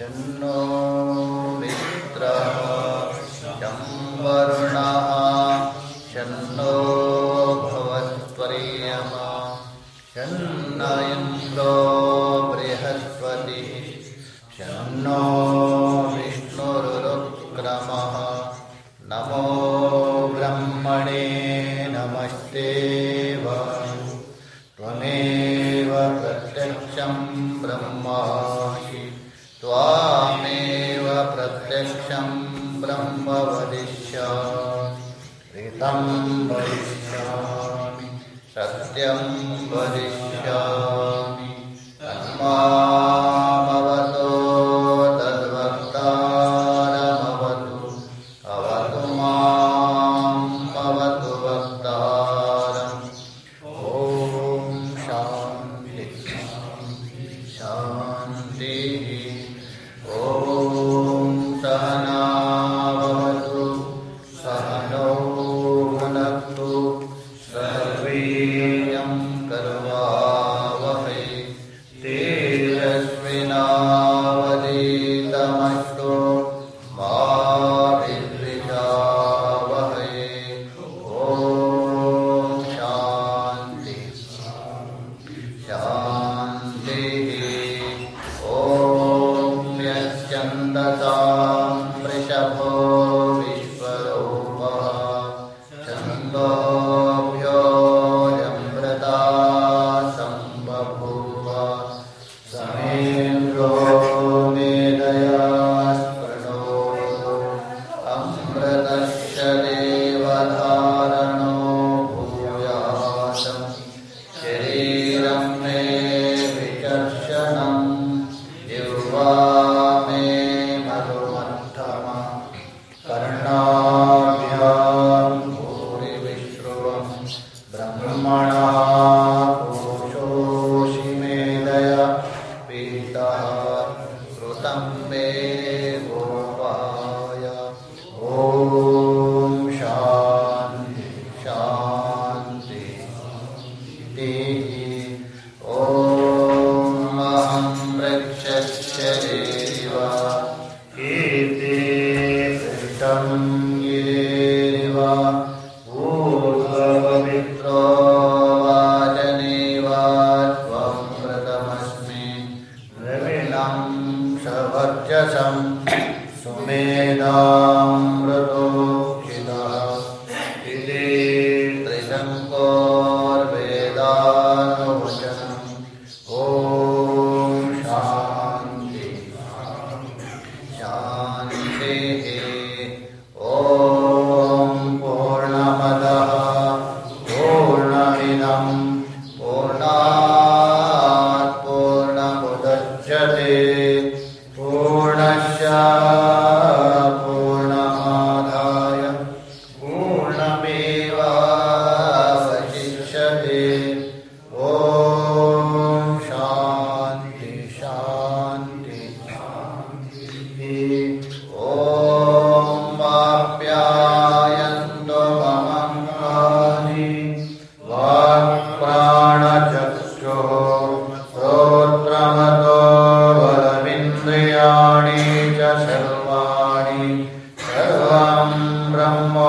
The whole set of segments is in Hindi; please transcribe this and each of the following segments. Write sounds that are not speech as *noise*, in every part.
शन्नो मित्र शं वरुणः। शन्नो भवत्वर्यमा। शन्न इन्द्रो बृहस्पतिः ब्रह्म वदिष्य ऋतं वदिष्य सत्यं वदिष्यामि।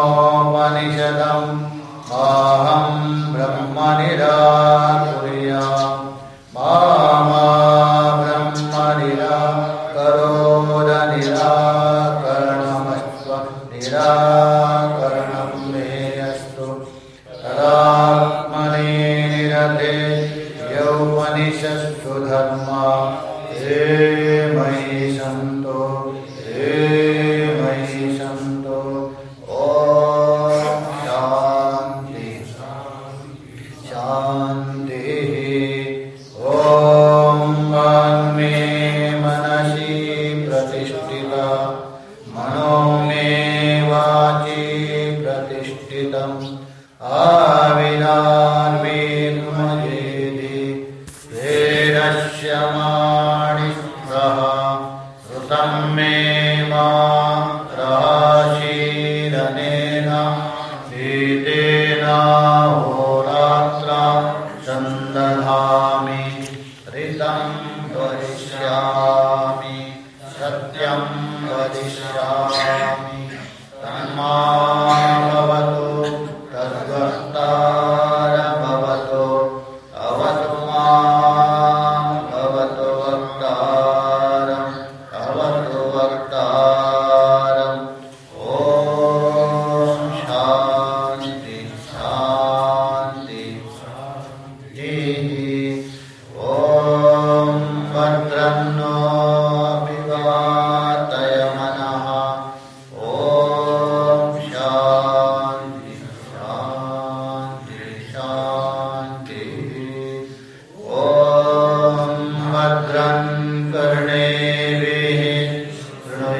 हं अहम् ब्रह्मनिरा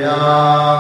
Yeah.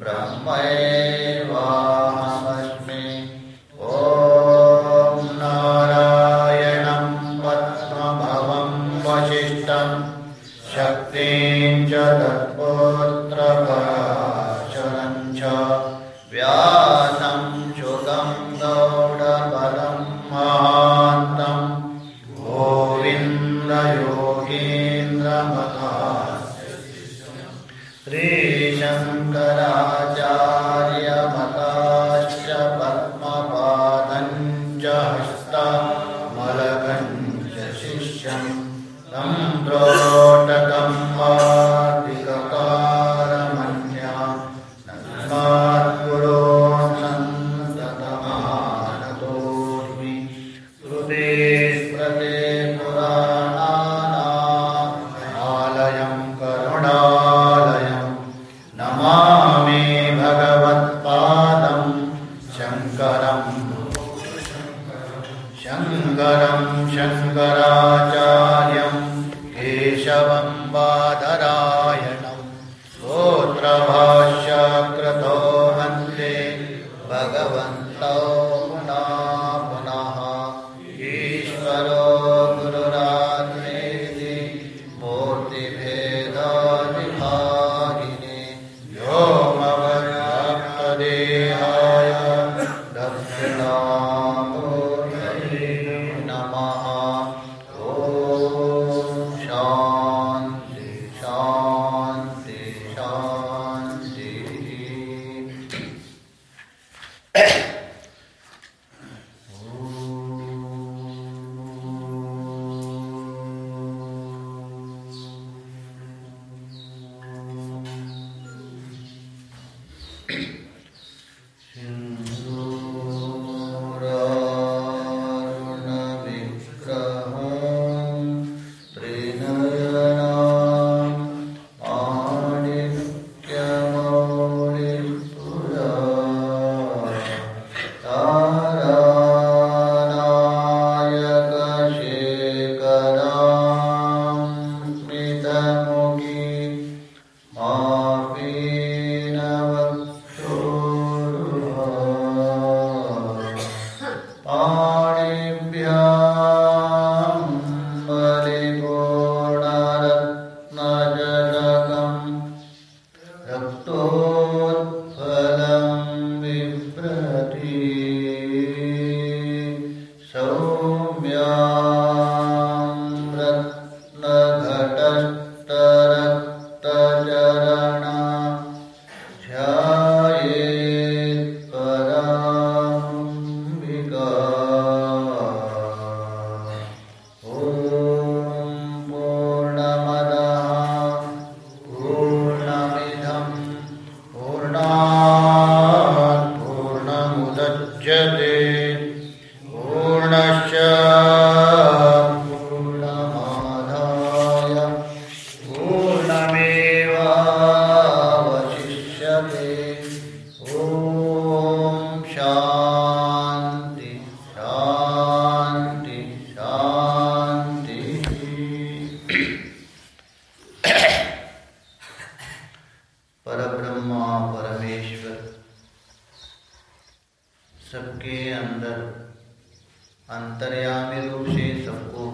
ब्रह्मैवाहमस्मि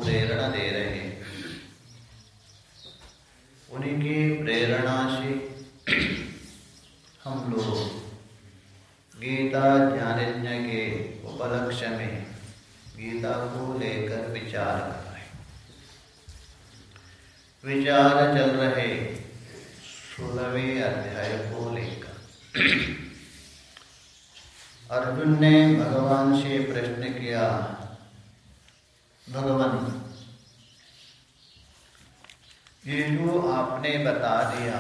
सबको प्रेरणा दे रहे हैं उन्हीं की प्रेरणा से हम लोग गीता ज्ञानज्ञ के उपलक्ष्य में गीता को लेकर विचार कर रहे विचार चल रहे सोलहवें अध्याय को लेकर अर्जुन ने भगवान से प्रश्न किया भगवान ये जो आपने बता दिया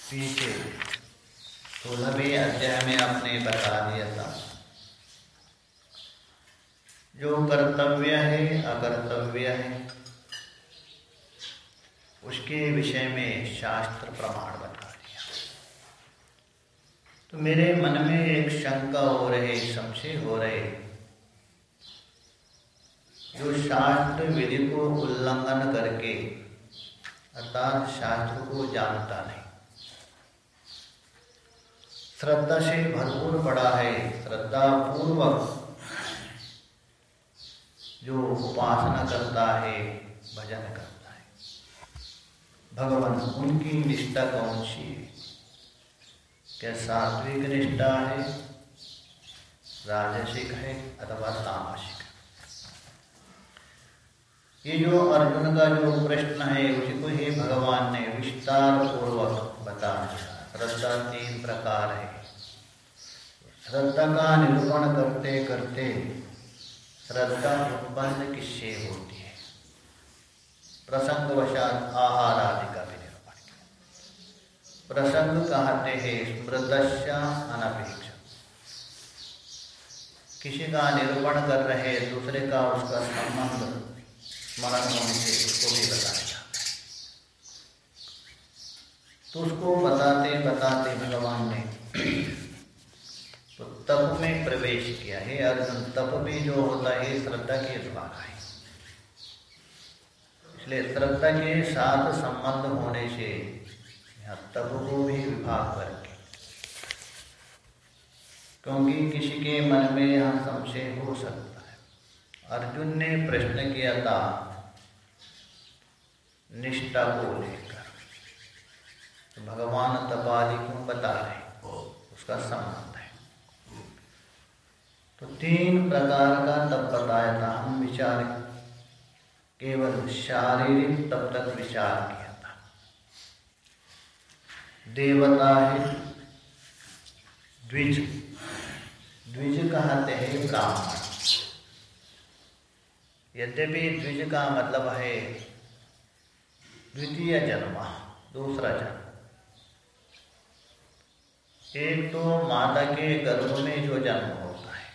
पीछे सोलहवें अध्याय में आपने बता दिया था जो कर्तव्य है अकर्तव्य है उसके विषय में शास्त्र प्रमाण बता दिया तो मेरे मन में एक शंका हो रहे संशय हो रहे जो शास्त्र विधि को उल्लंघन करके अर्थात शास्त्र को जानता नहीं श्रद्धा से भरपूर पड़ा है श्रद्धा पूर्वक जो उपासना करता है भजन करता है भगवान उनकी निष्ठा कौन सी है क्या सात्विक निष्ठा है राजसिक है अथवा तामसिक ये जो अर्जुन का जो प्रश्न है उसको ही भगवान ने विस्तार पूर्वक बता दिया श्रद्धा तीन प्रकार है श्रद्धा का निरूपण करते करते श्रद्धा उत्पन्न किससे होती है प्रसंग वशात आहार आदि का भी निरूपण प्रसंग कहते हैं स्मृतस्य अनपेक्ष किसी का निरूपण कर रहे दूसरे का उसका संबंध स्मरण होने से उसको भी बताया जाता है। तो उसको बताते बताते भगवान ने तो *clears throat* तप में प्रवेश किया। है अर्जुन, तप भी जो होता है, श्रद्धा के द्वारा है। इसलिए श्रद्धा के साथ संबंध होने से यहाँ तप को भी विभाग करके क्योंकि किसी के मन में यहाँ संशय हो सकता है। अर्जुन ने प्रश्न किया था निष्ठा को लेकर। तो भगवान तपादि को बता रहे उसका संबंध है। तो तीन प्रकार का तप बताया था, हम विचार केवल शारीरिक तब तक विचार किया था। देवता है, द्विज। द्विज कहते हैं ब्राह्मण यद्यपि द्विज का मतलब है द्वितीय जन्म, दूसरा जन्म। एक तो माता के गर्भ में जो जन्म होता है।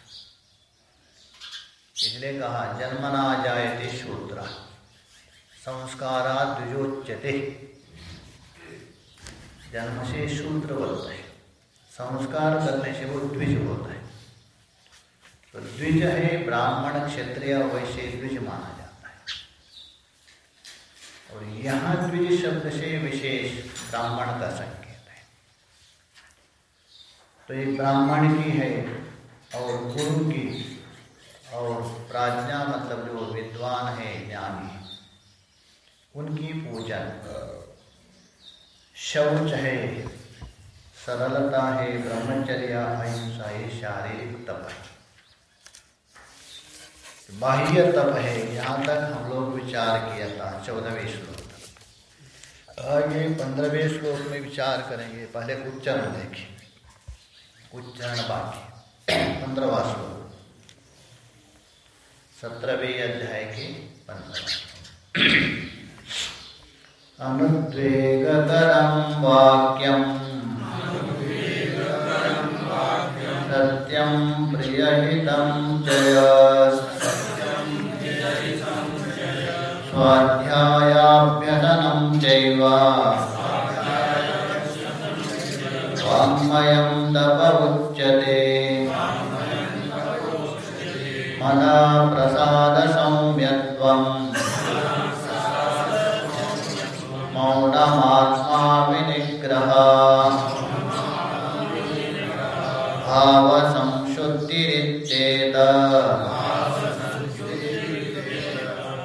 इसलिए कहा, जन्म जन्मना जायते शूद्र संस्कारा द्विजोच्यते। जन्म से शूद्र बनता है। संस्कार करने से वो द्विज होता है। तो द्विज है ब्राह्मण क्षत्रिय वैश्य द्विज माना जाता है। और यहाँ द्विज शब्द से विशेष ब्राह्मण का संकेत है। तो ये ब्राह्मण की है और गुरु की और प्राज्ञा मतलब जो विद्वान है, ज्ञानी उनकी पूजन शौच है, सरलता है, ब्रह्मचर्य, अहिंसा है शारीरिक तप है। बाह्य तप है यहाँ तक हम लोग विचार किया था, चौदहवें श्लोक आगे पंद्रहवें श्लोक में विचार करेंगे, पहले उच्चारण देखें। उच्चारण बाकी पंद्रहवा श्लोक। सत्रहवें अध्याय के पंद्रह अनुद्वेगकरं वाक्यम् सत्यं प्रियहितं च स्वाध्यायाभ्यसनं चैव। वाङ्मयं तप उच्यते मदा प्रसादसंयत्वम् मौनमात्मा विनिग्रह भावसंशुद्धिरित्येत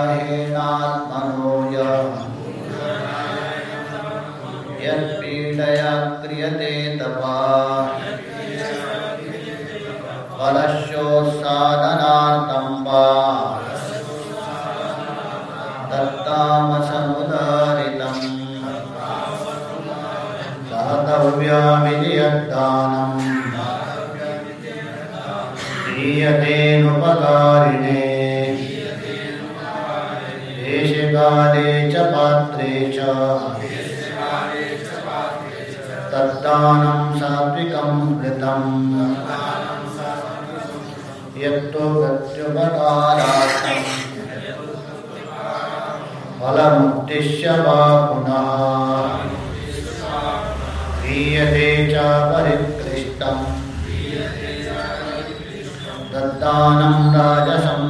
मूलाग्राहेणात्मनो यत्पीडया क्रियते तपा। फलस्योत्सादनार्थं वा दत्तामसमुदारितम्। दातव्यामिति दीयतेनुपकारिणे। देशकाले च पात्रे च। तद्दानं सात्विकं कृतम् यत्तु प्रत्युपकारार्थम् फलमुद्दिश्य वा पुनः। क्रियते च परिकृष्टम् दत्तानं राजसंस्मितम्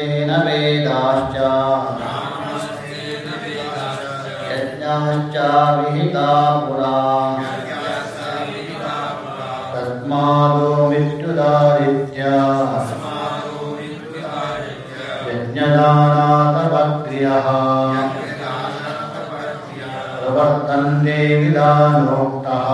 ब्राह्मणस्तेन वेदाश्च। यज्ञाश्च विहिता पुरा। तस्मादो विद्युदादित्य। प्रवर्तन्ते विधानोक्तः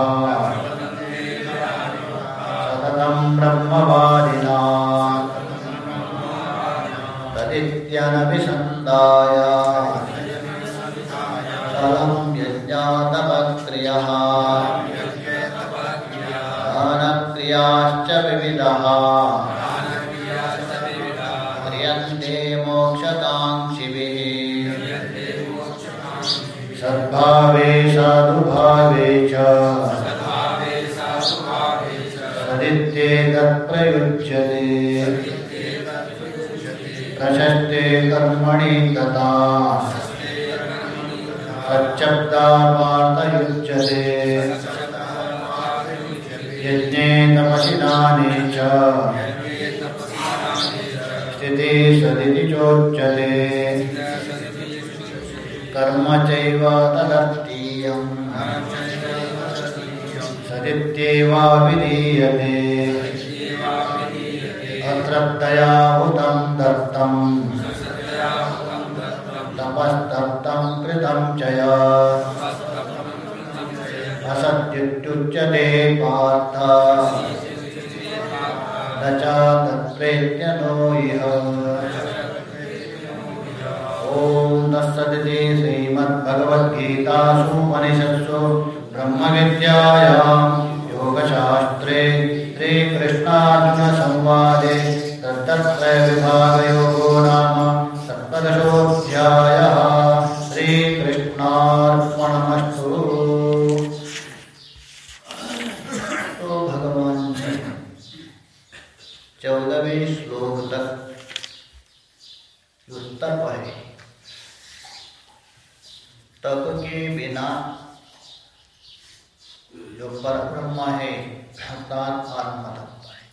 जो पर ब्रह्म है अर्थात आत्मा है।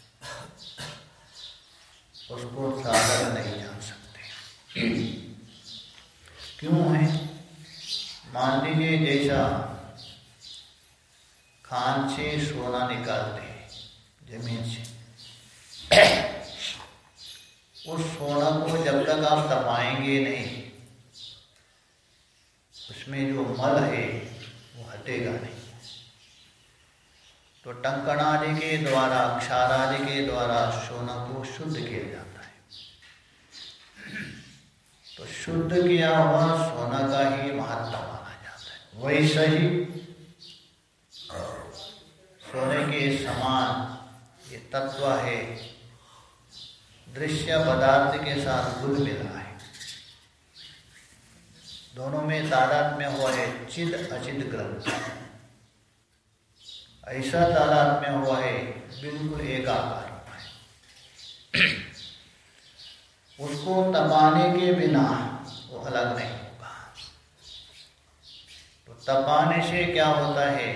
उसको साधन नहीं जान सकते। क्यों है? मान लीजिए जैसा खान से सोना निकालते हैं, ज़मीन से। उस सोना को जब तक आप तपाएँगे नहीं, उसमें जो मल है, वो हटेगा नहीं। तो टंकण आदि के द्वारा क्षार आदि के द्वारा सोना को शुद्ध किया जाता है। तो शुद्ध किया हुआ सोना का ही महत्व माना जाता है। वैसे ही सोने के समान ये तत्व है, दृश्य पदार्थ के साथ गुण मिला है। दोनों में तादाद में हुआ है चिद अचिद ग्रंथ। ऐसा तादाद में हुआ है, बिल्कुल एक आकार उसको तपाने के बिना वो अलग नहीं होगा। तो तपाने से क्या होता है,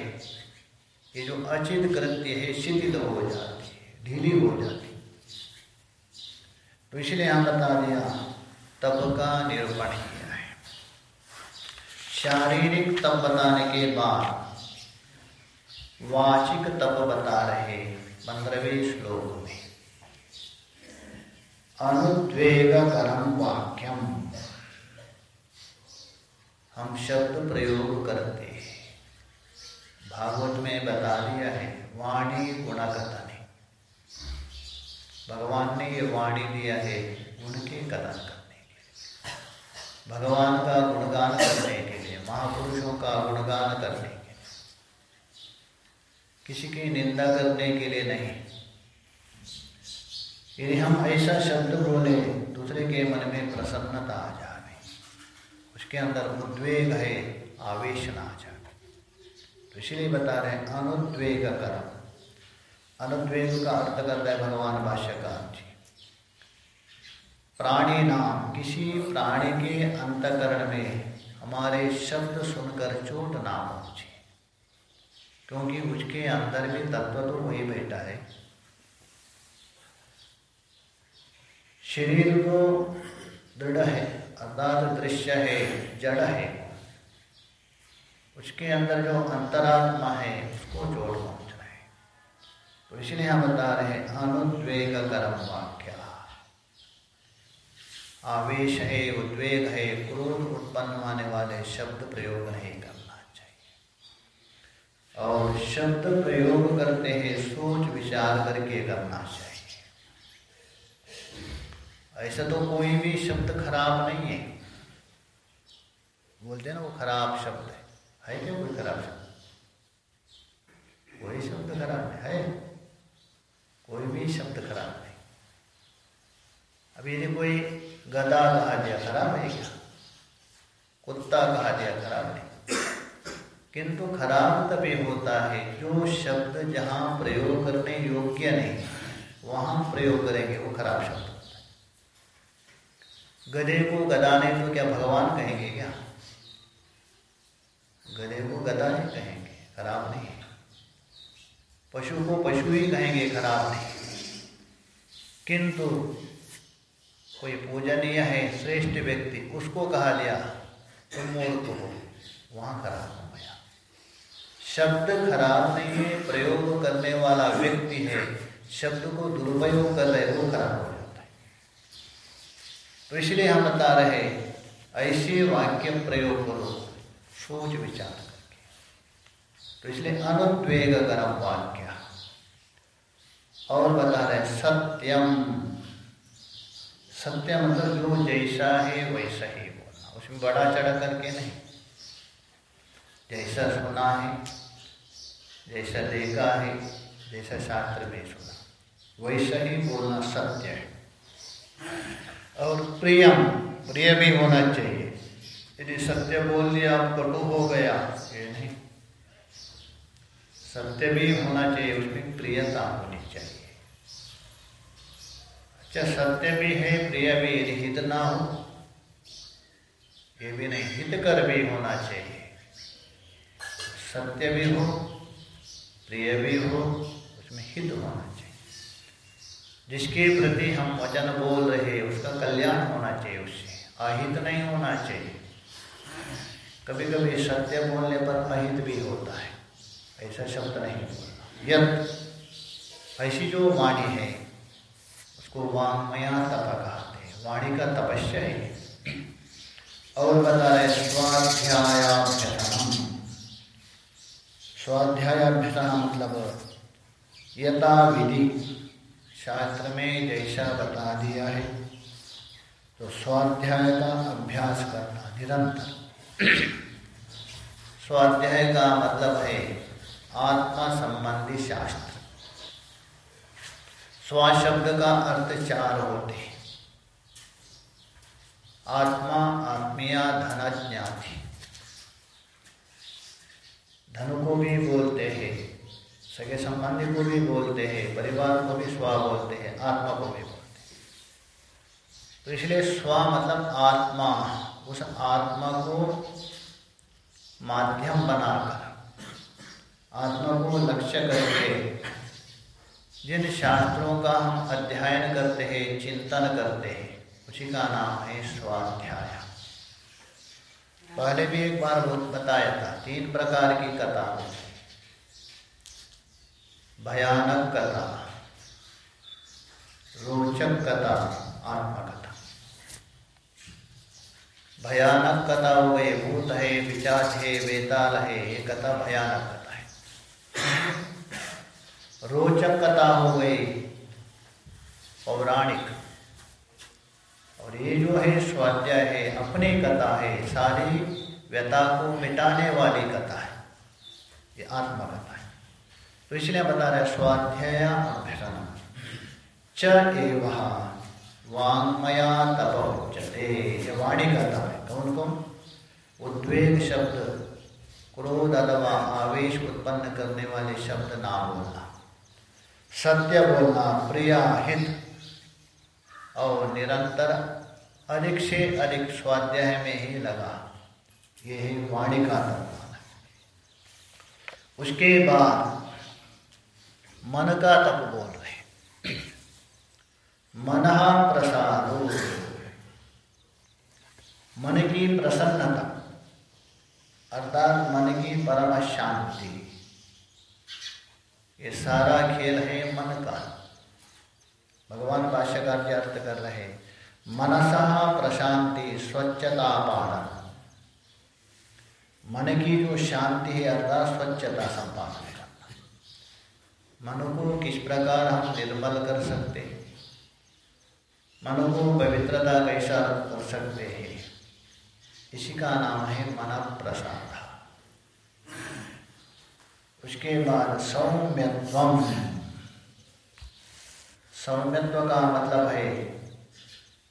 ये जो अचित कृत्य है, शिथिल हो जाती है, ढीली हो जाती तो इसलिए हम बता दिया, तप का निरूपण किया है। शारीरिक तप बताने के बाद वाचिक तप बता रहे पंद्रहवें श्लोक में। अनुद्वेग करम वाक्यम। हम शब्द प्रयोग करते हैं। भागवत में बता दिया है, वाणी गुणकथन भगवान ने ये वाणी दिया है गुण के कथन करने के लिए। भगवान का गुणगान करने के लिए, महापुरुषों का गुणगान करने किसी की निंदा करने के लिए नहीं। यदि हम ऐसा शब्द बोले, दूसरे के मन में प्रसन्नता आ जाए। उसके अंदर उद्वेग है, आवेश ना आ जाए। तो इसलिए बता रहे हैं, अनुद्वेग कर्म। अनुद्वेग का अर्थ करता है भगवान भाष्यकार जी। प्राणी नाम, किसी प्राणी के अंतकरण में हमारे शब्द सुनकर चोट ना पहुँचे। क्योंकि उसके अंदर भी तत्व तो वही बैठा है। शरीर को दृढ़ है अर्थात दृश्य है, जड़ है। उसके अंदर जो अंतरात्मा है, उसको जोड़ पहुँच रहे तो इसलिए हम बता रहे हैं, अनुद्वेग कर्म वाक्य। आवेश है, उद्वेग है, क्रोध उत्पन्न होने वाले शब्द प्रयोग चाहिए और शब्द प्रयोग करते हैं, सोच विचार करके करना चाहिए। ऐसा तो कोई भी शब्द खराब नहीं है। बोलते ना, वो खराब शब्द है। है क्या कोई खराब शब्द? कोई शब्द खराब नहीं, है। कोई भी शब्द खराब नहीं। अभी यदि कोई गदा कहा दिया खराब है क्या? कुत्ता कहा दिया खराब नहीं। किंतु खराब तभी होता है। जो शब्द जहाँ प्रयोग करने योग्य नहीं, वहाँ प्रयोग करेंगे, वो खराब शब्द गधे को गदा नहीं तो क्या भगवान कहेंगे क्या? गधे को गदा नहीं कहेंगे, खराब नहीं पशु को पशु ही कहेंगे, खराब नहीं किंतु कोई पूजनीय है, श्रेष्ठ व्यक्ति, उसको कहा लिया, तुम मूर्ख हो, वहाँ खराब हो गया। शब्द खराब नहीं है, प्रयोग करने वाला व्यक्ति है। शब्द को दुरुपयोग कर रहे वो खराब हो जाता है। तो इसलिए हम बता रहे ऐसे वाक्य प्रयोग करो, सोच विचार करके। तो इसलिए अनुद्वेग करम वाक्य। और बता रहे सत्यम। सत्य मतलब जो जैसा है, वैसा ही बोलना। उसमें बड़ा चढ़ा करके नहीं। जैसा सुना है जैसा देखा है, जैसा शास्त्र में सुना। वैसा ही बोलना सत्य है। और प्रियम, प्रिय भी होना चाहिए। यदि सत्य बोल दिया कटु हो गया, ये नहीं। सत्य भी होना चाहिए, उसमें प्रियता होनी चाहिए। अच्छा सत्य भी है, प्रिय भी, यदि हित ना हो, ये भी नहीं हित कर भी होना चाहिए। सत्य भी हो प्रिय भी हो, उसमें हित होना चाहिए। जिसके प्रति हम वचन बोल रहे उसका कल्याण होना चाहिए उससे, अहित नहीं होना चाहिए। कभी कभी सत्य बोलने पर अहित भी होता है, ऐसा शब्द नहीं बोलना। यद ऐसी जो वाणी है, उसको वांगमया तप कहते हैं, वाणी का तपस्या है और बता रहे स्वाध्यायाभ्यसनम। स्वाध्यायाभ्यसन मतलब यथा विधि शास्त्र में जैसा बता दिया है तो स्वाध्याय का अभ्यास करना निरंतर। स्वाध्याय का मतलब है आत्मा संबंधी शास्त्र। स्वशब्द का अर्थ चार होते हैं। आत्मा, आत्मीय धनज्ञाति धन को भी बोलते हैं, सगे संबंधी को भी बोलते हैं, परिवार को भी स्व बोलते हैं, आत्मा को भी बोलते हैं। तो इसलिए स्व मतलब आत्मा, उस आत्मा को माध्यम बनाकर, आत्मा को लक्ष्य करके जिन शास्त्रों का हम अध्ययन करते हैं, चिंतन करते हैं, उसी का नाम है स्वाध्याय। पहले भी एक बार बताया था, तीन प्रकार की कथा। भयानक कथा, रोचक कथा, आत्मकथा। भयानक कथा हो गई भूत है पिचाच है वेताल है, ये कथा भयानक कथा है। रोचक कथा हो गई पौराणिक। और ये जो है स्वाध्याय है, अपनी कथा है, सारी व्यथा को मिटाने वाली कथा है। ये आत्मकथा है। तो इसलिए बता रहे स्वाध्याय अभ्यसन च एव वांगमया तपोचते ये वाणी कथा है। कौन कौन? उद्वेग शब्द, क्रोध अथवा आवेश उत्पन्न करने वाले शब्द ना बोलना। सत्य बोलना, प्रिया, हित और निरंतर अधिक से अधिक स्वाध्याय में ही लगा। ये है वाणी का निर्माण उसके बाद मन का तप बोल रहे मन प्रसादो मन की प्रसन्नता, अर्थात मन की परम शांति, ये सारा खेल है मन का। भगवान भाष्यकार अर्थ कर रहे हैं। मनसा प्रशांति स्वच्छता पालन मन की जो शांति है अर्थात स्वच्छता संपादन करना मन को किस प्रकार हम निर्मल कर सकते हैं? मन को पवित्रता कैसा कर सकते हैं? इसी का नाम है मन प्रसाद उसके बाद सौम्यत्व सौम्यत्व का मतलब है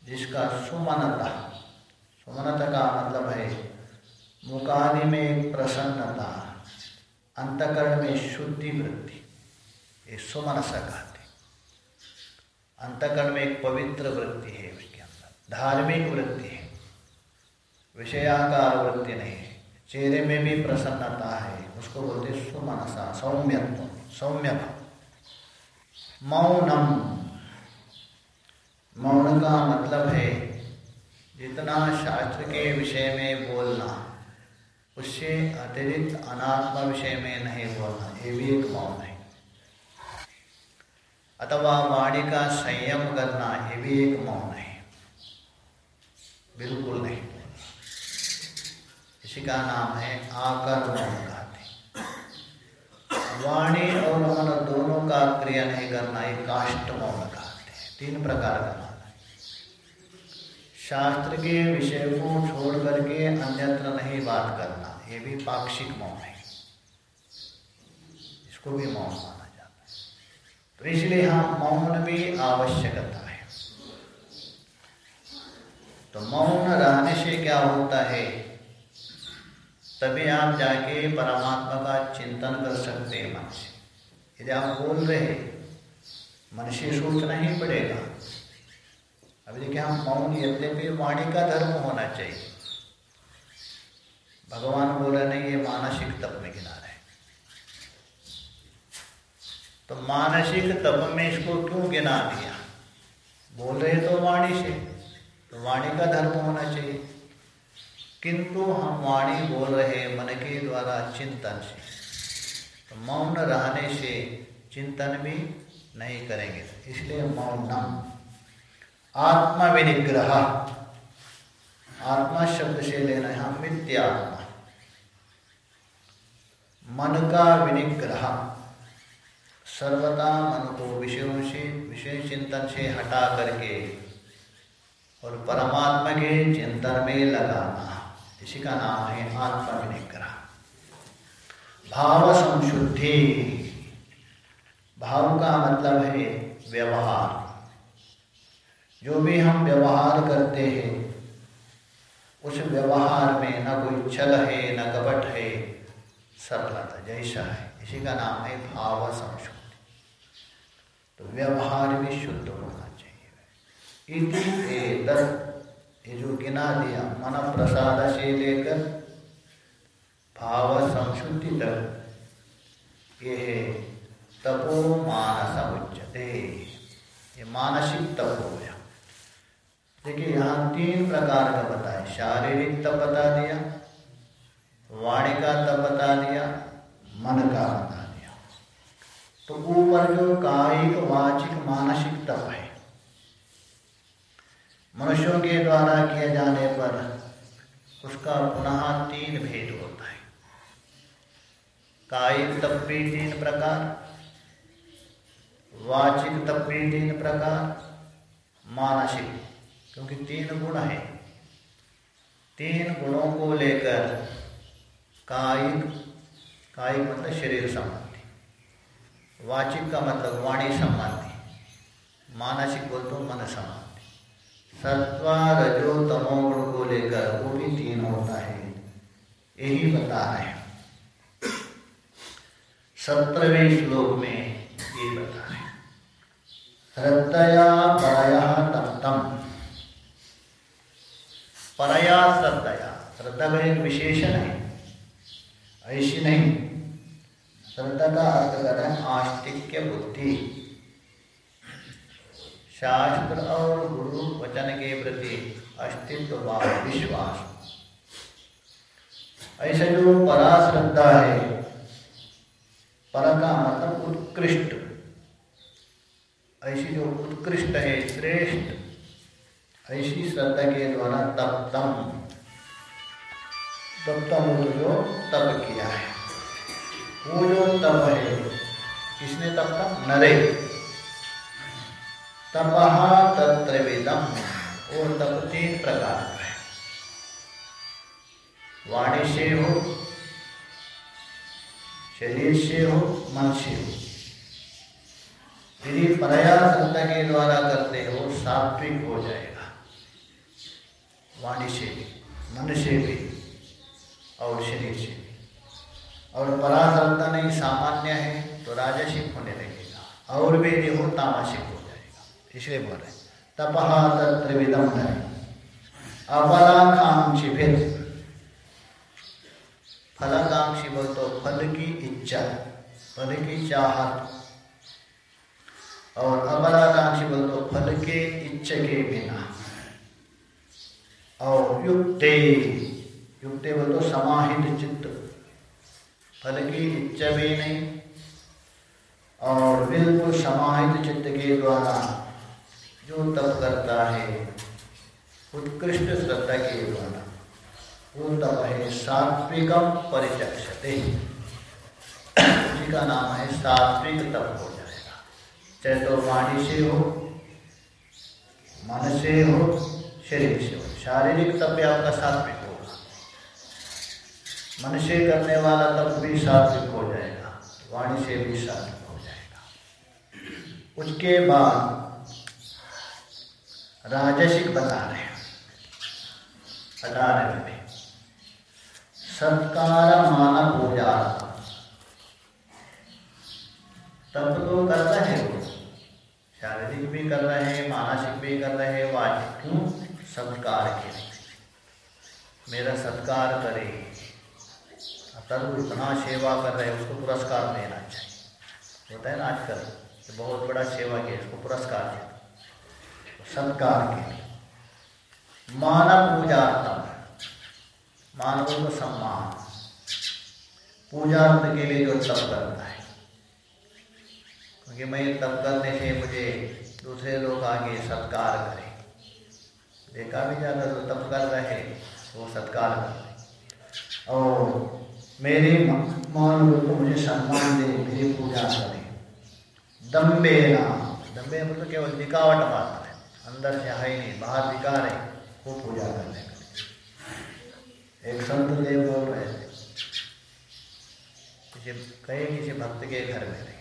जिसका सुमनता सुमनता का मतलब है मुकानी में प्रसन्नता, अंतकरण में शुद्धि वृद्धि ये सुमनसा कहते अंतकरण में एक पवित्र वृत्ति है उसके अंदर, धार्मिक वृत्ति है। विषयाकार वृत्ति नहीं चेहरे में भी प्रसन्नता है, उसको बोलते सुमनसा, सौम्यत्व सौम्य भाव मौनम। मौन का मतलब है जितना शास्त्र के विषय में बोलना, उससे अतिरिक्त अनात्मा विषय में नहीं बोलना, ये भी एक मौन है। अथवा वाणी का संयम करना, ये भी एक मौन है। बिल्कुल नहीं। इसी का नाम है आकर मौन कहते वाणी और मन दोनों का क्रिया नहीं करना एक काष्ट मौन कहते हैं। तीन प्रकार का शास्त्र के विषय को छोड़ करके अन्यत्र नहीं बात करना। ये भी पाक्षिक मौन है। इसको भी मौन माना जाता है। तो इसलिए हम मौन भी आवश्यकता है। तो मौन रहने से क्या होता है? तभी आप जाके परमात्मा का चिंतन कर सकते हैं मन से। यदि आप बोल रहे मन से सोचना ही पड़ेगा। अभी देखिए, हम मौन यद्यपि वाणी का धर्म होना चाहिए। भगवान बोले नहीं, ये मानसिक तप में गिना रहे तो मानसिक तप में इसको क्यों गिना दिया? बोल रहे तो वाणी से। तो वाणी का धर्म होना चाहिए। किंतु हम वाणी बोल रहे मन के द्वारा चिंतन से। तो मौन रहने से चिंतन भी नहीं करेंगे। इसलिए मौनम। आत्मा विनिग्रह आत्मा शब्द से लेना है मित्यात्मा मन का विनिग्रह। सर्वदा मन को विषयों से, विषय चिंतन से हटा करके और परमात्मा के चिंतन में लगाना। इसी का नाम है आत्मा विनिग्रह भाव संशुद्धि। भाव का मतलब है व्यवहार। जो भी हम व्यवहार करते हैं, उस व्यवहार में न कोई छल है, न कपट है सरलता जैसा है। इसी का नाम है भाव संशुद्धि। तो व्यवहार भी शुद्ध होना चाहिए। ये जो गिना दिया मन प्रसाद से लेकर भाव संशुद्धि तक ये है तपो मानस उच्चते ये मानसिक तप हो गया। देखिए, यहाँ तीन प्रकार का बताया शारीरिक तप बता दिया वाणी का तप बता दिया, मन का बता दिया। तो ऊपर जो कायिक, वाचिक, मानसिक तप है, मनुष्यों के द्वारा किए जाने पर उसका पुनः तीन भेद होता है। कायिक तप भी तीन प्रकार, वाचिक तप भी तीन प्रकार, मानसिक क्योंकि तीन गुण है। तीन गुणों को लेकर कायिक कायिक मतलब शरीर संबंधी। वाचिक का मतलब वाणी संबंधी। मानसिक बोल तो मन संबंधी। सत्वा रजो तमो गुण को लेकर वो भी तीन होता है। यही बता हैं। सत्रहवें श्लोक में ये बता रहे श्रद्धया परया, तप्तम। परया श्रद्धया। श्रद्धा का एक विशेषण है। ऐसी नहीं। श्रद्धा का अर्थ कर हैं आस्तिक्य बुद्धि। शास्त्र और गुरु वचन के प्रति अस्तित्व विश्वास। ऐसे जो परा श्रद्धा है, पर का मतलब उत्कृष्ट। ऐसी जो उत्कृष्ट है, श्रेष्ठ। ऐसी श्रद्धा के द्वारा तप्तम। तप्तम जो तप किया है। वो जो तप है, किसने तप का नरे। तपहा तत्विदम वो तप तीन प्रकार का है। वाणी से हो, शरीर से हो, मन से हो। यदि प्रयास श्रद्धा के द्वारा करते हो, सात्विक हो जाएगा। वाणी से भी मन से भी और शरीर से भी और पराश्रद्धा नहीं, सामान्य है तो राजसिक होने लगेगा। और भी यदि हो तामसिक हो जाएगा। इसलिए बोल रहे तपहा त्रिविधम है अपराकांक्षी फिर। फलाकांक्षी बोल तो फल की इच्छा, फल की चाहत। और अपराकांक्षी बोल तो फल के इच्छा के बिना। और युक्ते, युक्ति बोल समाहित चित्त। फल की इच्छा भी नहीं, और बिल्कुल समाहित चित्त के द्वारा जो तप करता है, उत्कृष्ट श्रद्धा के द्वारा, वो तप है सात्विकम परिचक्षते। का नाम है सात्विक तप हो जाएगा। चाहे तो वाणी से हो, मन से हो, शरीर से शारीरिक तप आपका सात्विक मनुष्य करने वाला तब भी सात्विक हो जाएगा, वाणी से भी सात्विक हो जाएगा। उसके बाद राजसिक बता रहे हैं। अठारह में सत्कार माना पूजा तब तो कर रहे हो शारीरिक भी कर रहे हैं, मानसिक भी कर रहे हैं वाचिक क्यों? सत्कार के मेरा सत्कार करे। अतर्व इतना सेवा कर रहे उसको पुरस्कार देना चाहिए। होता है ना आजकल कि बहुत बड़ा सेवा किया, उसको पुरस्कार देना सत्कार के मानव पूजार्थम मानवों को सम्मान। पूजार्थ के लिए जो तप करता है। क्योंकि मैं तप करने से मुझे दूसरे लोग आगे सत्कार करें। देखा भी जाता तो तप कर रहे वो सत्कार कर रहे और मेरे मान को मुझे सम्मान दे मेरी पूजा करे दम्बे ना दम्बे मतलब केवल दिखावट मात्र है। अंदर से है नहीं, बाहर दिखा रहे वो पूजा करने का। एक संत देव बोल रहे थे। किसी, कहे किसी भक्त के घर में रहे।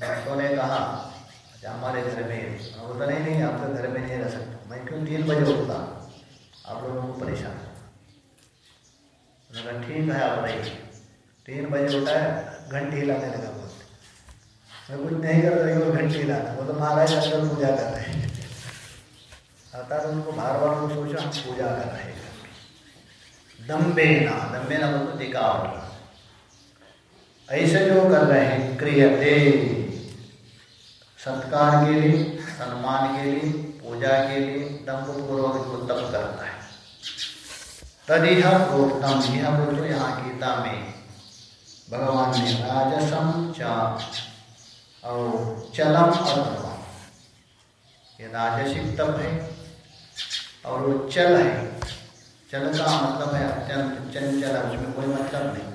भक्तों ने कहा हमारे घर में बोलता, नहीं नहीं, आपके घर में नहीं रह सकता। मैं क्यों तीन बजे उठता आप लोगों को परेशान उन्होंने ठीक है, आप रहिए। तीन बजे उठा है, घंटी हिलाने लगा बोलते। मैं कुछ नहीं कर रही हूँ घंटी हिलाना वो तो महाराज अंदर पूजा कर रहे हैं। अर्थात उनको बार बार को सोचा, हम पूजा कर रहे हैं। दम्बे ना दम्बे ना बोलते दिखावट ऐसे जो कर रहे हैं क्रियते सत्कार के लिए, सम्मान के लिए, पूजा के लिए दम्भ पूर्वक जो तप करता है। तदिह प्रोक्तम, यह बोलो यहाँ गीता में भगवान ने राजसम च और चलम और ये राजसिक तप है और वो चल है। चल का मतलब है अत्यंत चंचल है उसमें कोई मतलब नहीं।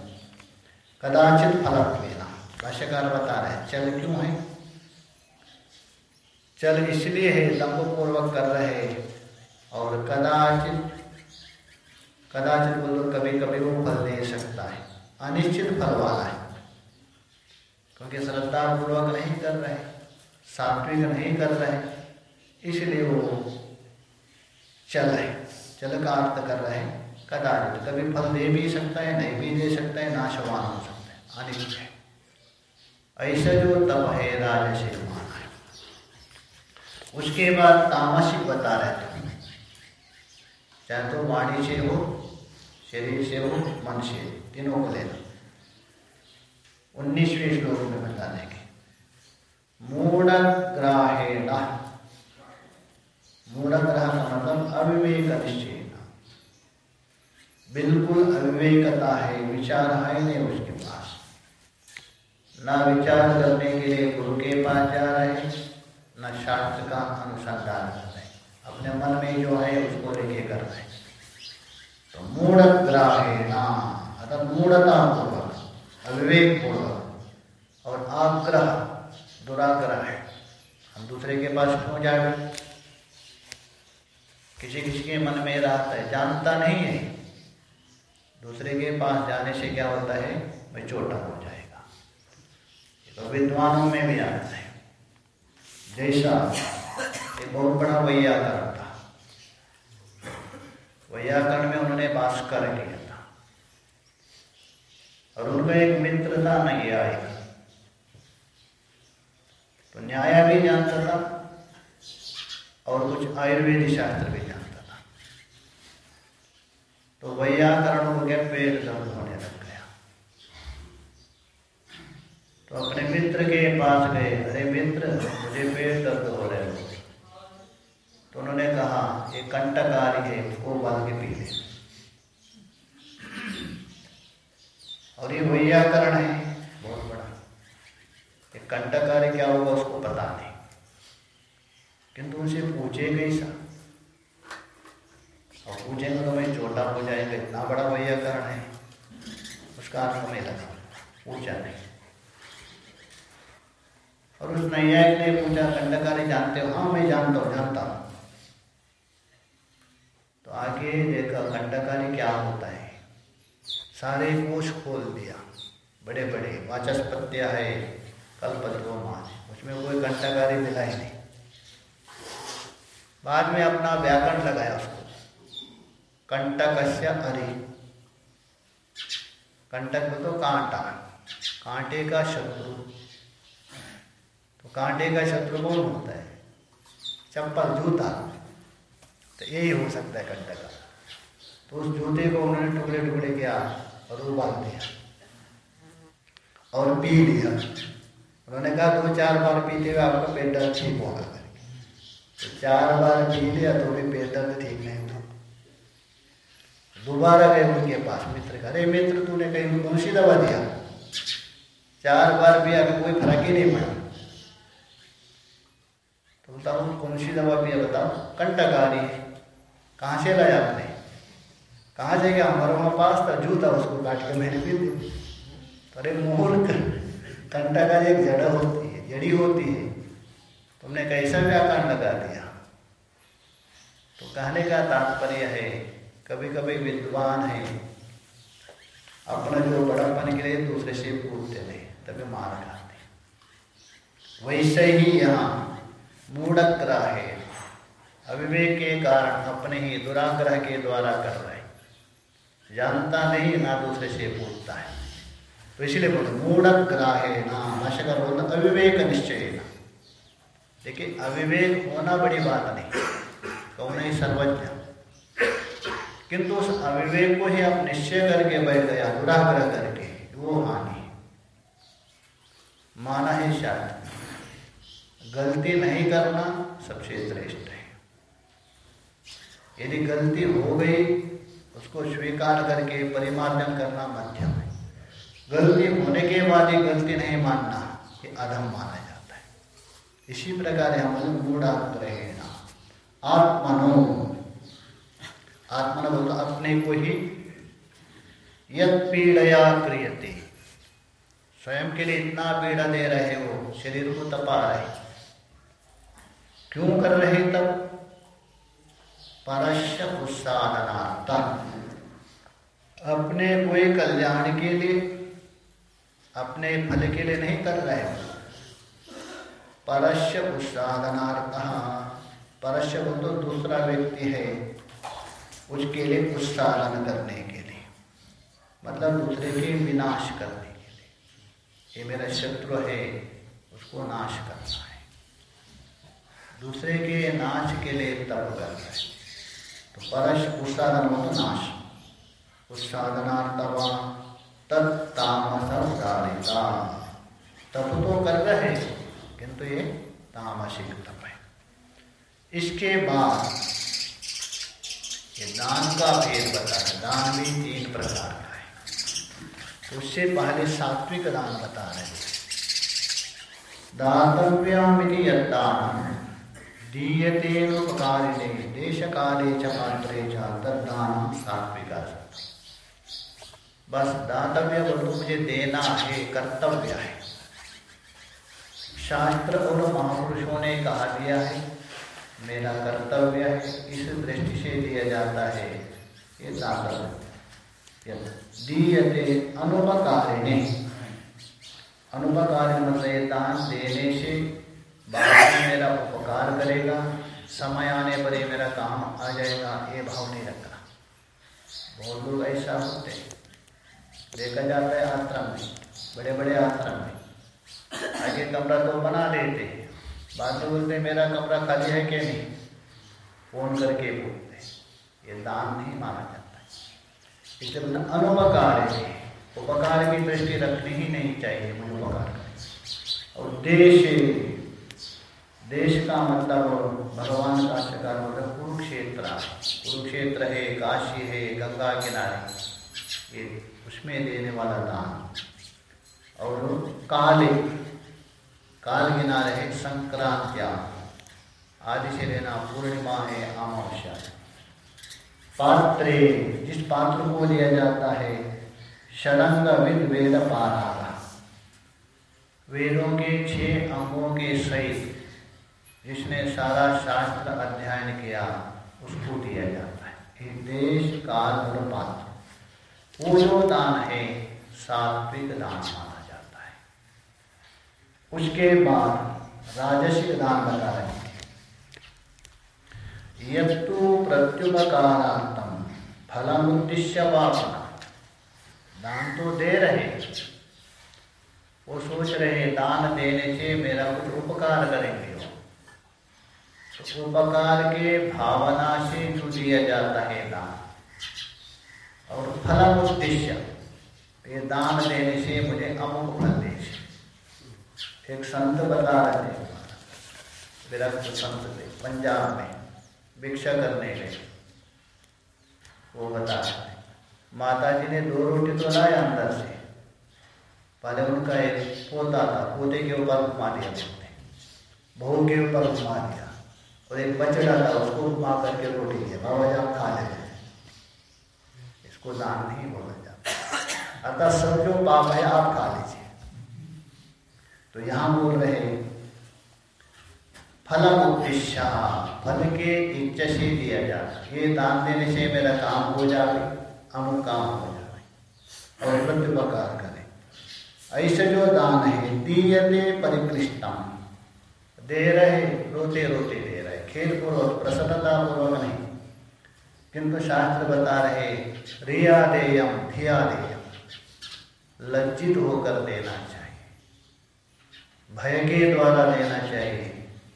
कदाचित फलक लेना भाष्यकार बता रहे चल क्यों है? चल इसलिए है लंब पूर्वक कर रहे और कदाचित कदाचित बोलो कभी कभी वो फल दे सकता है। अनिश्चित फल वाला है। क्योंकि श्रद्धा पूर्वक नहीं कर रहे, सात्विक नहीं कर रहे, इसलिए वो चल रहे, चल का अर्थ कर रहे कदाचित कभी फल दे भी सकता है, नहीं भी दे सकता है, नाशवान हो सकता है, अनिश्चित है। ऐसा जो तप है राजसे उसके बाद तामसिक बता रहे थे। चाहे तो वाणी से हो, शरीर से हो, मन से तीनों को लेना। उन्नीसवें श्लोक में बता देंगे। मूढ़ग्राहेण। मूढ़ग्रह का मतलब अविवेक निश्चय बिल्कुल अविवेकता है, विचार है नहीं उसके पास। ना विचार करने के लिए गुरु के पास जा रहे हैं। शास्त्र का अनुसंधान कर रहे अपने मन में जो है, उसको लेके कर रहे तो मूढ़ ग्राहेणा अर्थात मूढ़ता पूर्वक अविवेक पूर्वक और आग्रह, दुराग्रह है। हम दूसरे के पास क्यों जाए? किसी किसी के मन में रहता है, जानता नहीं है। दूसरे के पास जाने से क्या होता है? भाई छोटा हो जाएगा। तो विद्वानों में भी आता है। जैसा एक बहुत बड़ा वैयाकरण था। वैयाकरण में उन्होंने भास्कर किया था। और उनका एक मित्र था न्यायिक तो न्याय भी जानता था और कुछ आयुर्वेद शास्त्र भी जानता था। तो वैयाकरण के पेट दर्द होने लग गया तो अपने मित्र के पास गए, अरे मित्र, मुझे पेट दर्द हो रहे हो। तो उन्होंने कहा, ये कंटकारी है उसको उबाल के पी ले। और ये वैयाकरण है, बहुत बड़ा। ये कंटकारी क्या होगा उसको पता नहीं। किंतु उनसे पूछे कैसा और पूछेंगे तो मैं छोटा हो जाएगा, इतना बड़ा वैयाकरण है। उसका अर्थ नहीं लगा। पूछा नहीं। और उस नैयायिक ने पूछा, दंडकारी जानते हो? हाँ मैं जानता हूँ जानता हूँ। तो आगे देखा खंडकारी क्या होता है? सारे कोष खोल दिया। बड़े बड़े वाचस्पत्या है कल कल्पद्रोमान उसमें कोई कंटकारी मिला ही नहीं। बाद में अपना व्याकरण लगाया उसको। कंटक अरि। कंटक में तो कांटा। कांटे का शत्रु। तो कांटे का शत्रु कौन होता है। चप्पल जूता। तो यही हो सकता है कंटे का। तो उस जूते को उन्होंने टुकड़े टुकड़े किया और उबाल दिया। और पी लिया। उन्होंने कहा, दो चार बार पीते हुए आपका पेट दर्द ठीक होगा करके तो चार बार पी लिया तो भी पेट दर्द ठीक नहीं हुआ दोबारा गए उनके पास मित्र का। अरे मित्र, तूने कहीं दवा दिया? चार बार भी अभी कोई फ़र्क ही नहीं पड़ा। बताओ कौन सी दवा पिया बताओ कंटक है कहाँ से लाया आपने कहाँ गया? हमारे वहाँ पास था, जूता उसको काट के मैंने पी दी। अरे मूल कंटा का एक जड़ होती है, जड़ी होती है। तुमने कैसा व्याकरण लगा दिया? तो कहने का तात्पर्य है कभी कभी विद्वान है, अपना जो बड़ापन के लिए दूसरे से पूछते नहीं तभी मार खाते वैसे ही यहाँ मूढ़ग्रह। है अविवेक के कारण अपने ही दुराग्रह के द्वारा कर रहे। जानता नहीं, ना दूसरे से पूछता है। तो इसलिए बोलते मूढ़ग्राहे नाम भाषाकर बोलना अविवेक निश्चय ना। देखिए, अविवेक होना बड़ी बात नहीं। कौन ही? सर्वज्ञ। किंतु उस अविवेक को ही आप निश्चय करके बैठ गया दुराग्रह करके, वो हानि। माना है शायद। गलती नहीं करना सबसे श्रेष्ठ है। यदि गलती हो गई, उसको स्वीकार करके परिमार्जन करना मध्यम है। गलती होने के बाद ही गलती नहीं मानना, ये अधम माना जाता है। इसी प्रकार हम मूढ़ाग्रहेण आत्मनो। आत्मन बोलता अपने को ही यद पीड़या क्रियते। स्वयं के लिए इतना पीड़ा दे रहे हो, शरीर को तपा रहे क्यों कर रहे तब? परश्य उत्साधनार्थम अपने कोई कल्याण के लिए, अपने फल के लिए नहीं कर रहे हो। परस्य उत्साधनार्थ परस्य वो तो दूसरा व्यक्ति है, उसके लिए उत्साधन करने के लिए। मतलब दूसरे के विनाश करने के लिए। ये मेरा शत्रु है, उसको नाश करना है। दूसरे के नाश के लिए तप कर रहे तो परश उत्साधन हो तो नाश उत्साधनार्थवा तत्तामसा तप तो कर रहे किंतु ये तामसिक तप है। इसके बाद ये दान का भेद बता रहे दान भी तीन प्रकार का है। तो उससे पहले सात्विक दान बता रहे दातव्यमिति यदान दीयतेनुपकारिणे देश काले च पात्रे च तद्दान बस दातव्य बोल तो मुझे देना है, कर्तव्य है। शास्त्र और महापुरुषों ने कहा दिया है, मेरा कर्तव्य है, इस दृष्टि से दिया जाता है, ये दातव्य। दीयते अनुपकारिणे। अनुपकार मतलब दान देने से बाद मेरा उपकार करेगा। समय आने पर ये मेरा काम आ जाएगा। ये भाव नहीं रखा बहुत लोग ऐसा होते देखा जाता है आश्रम में। बड़े बड़े आश्रम में। आगे कमरा तो बना देते बाद में बोलते मेरा कमरा खाली है क्या नहीं? फ़ोन करके बोलते ये दान नहीं माना जाता। इससे बोलना अनुपकार उपकार की दृष्टि रखनी ही नहीं चाहिए। मुझे उपकार और देश देश का मतलब भगवान का शिकार मतलब कुरुक्षेत्र कुरुक्षेत्र है, काशी है, गंगा किनारे। ये उसमें देने वाला दान। और काले काल किनारे है संक्रांतिया। आदि से लेना पूर्णिमा है, अमावस्या। पात्रे, जिस पात्र को लिया जाता है, षडंग विद वेद पारा वेदों के छह अंगों के सहित जिसने सारा शास्त्र अध्ययन किया उसको दिया जाता है। देश, काल और पात्र वो जो दान है, सात्विक दान माना जाता है। उसके बाद राजस्व दान बता रहे यत्तु प्रत्युपकारार्थम फलम उद्देश्य वापना दान तो दे रहे वो सोच रहे दान देने से मेरा कुछ उपकार करेंगे। उपकार के भावना से जो दिया जाता है दान। और फलम उद्देश्य दान देने से मुझे अमुक फल दे एक संत बता रहे विरक्त संत थे, पंजाब में, भिक्षा करने गए। वो बता रहे माता जी ने दो रोटी तो लाया अंदर से। पहले उनका एक पोता था, पोते के ऊपर घुमा दिया बहू के ऊपर घुमा दिया। और एक बचड़ा था उसको घुमा करके रोटी दिया बाबा जी आप खा ले इसको दान नहीं बोला जाता अतः सब जो पाप है, आप खा लीजिए। तो यहाँ बोल रहे फलम उद्देश्य, फल के इच्छा से दिया जाता ये दान देने से मेरा काम हो जाए अमुक काम हो जाए और प्रत्युपकार करे। ऐसे जो दान है, दीयते परिकृष्टम। दे रहे रोते रोते खेल पूर्वक प्रसन्नता पूर्वक नहीं। किंतु शास्त्र बता रहे रिया देयम धिया देयम लज्जित होकर देना चाहिए। भय के द्वारा देना चाहिए,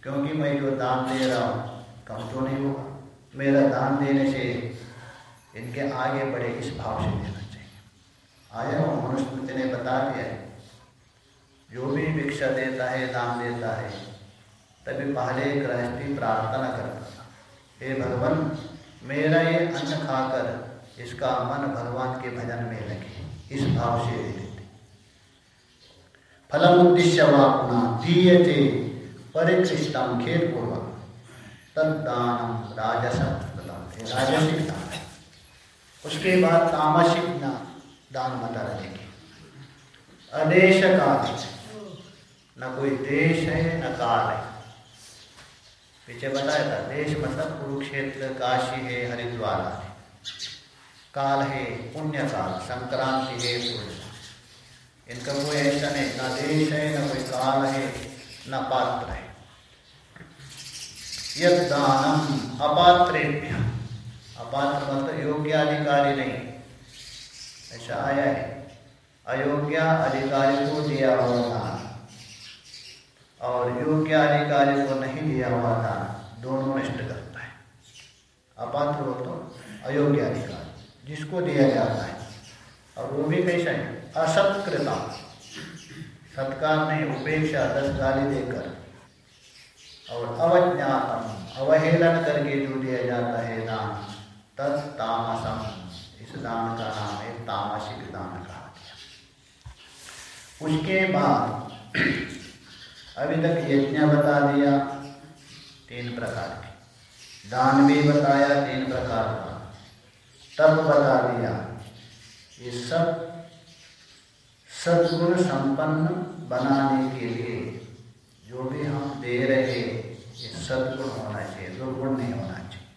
क्योंकि मैं जो दान दे रहा हूँ, कम तो नहीं होगा मेरा दान देने से इनके आगे बढ़े, इस भाव से देना चाहिए। आया हूँ मनुस्मृति ने बता दिया जो भी भिक्षा देता है, दान देता है तभी पहले गृहस्थी प्रार्थना करता था। हे भगवान, मेरा ये अन्न खाकर इसका मन भगवान के भजन में लगे। इस भाव से फलम उद्देश्य वापना दीयते परिकृष्टम खेद पूर्वक तदानम राजसिक दान उसके बाद तामसिक दान बता रहे थे अदेश काल न कोई देश है, न काल है। पीछे बताया था, देश मतलब कुरुक्षेत्र, काशी है, हरिद्वार है। काल है पुण्य काल संक्रांति है पूर्ण इनका कोई ऐसा नहीं, ना देश है, न कोई काल है, न पात्र है। यद दानम अपात्रेभ्य अपात्र मतलब योग्य अधिकारी नहीं। ऐसा आया है। अयोग्य अधिकारी को दिया हुआ दान और योग्य अधिकारी को नहीं दिया हुआ दान दोनों नष्ट करता है। अपात्र हो तो अयोग्य अधिकारी, जिसको दिया जाता है। और वो भी कैसा है? असत्कृता। सत्कार नहीं, उपेक्षा दस गाली देकर। और अवज्ञातम अवहेलन करके जो दिया जाता है दान तत् तामसम इस दान का नाम है तामसिक दान कहा गया। उसके बाद अभी तक यज्ञ बता दिया। तीन प्रकार के। दान भी बताया, तीन प्रकार का। तप बता दिया। ये सब सदगुण संपन्न बनाने के लिए जो भी हम दे रहे, ये सदगुण होना चाहिए, दुर्गुण नहीं होना चाहिए।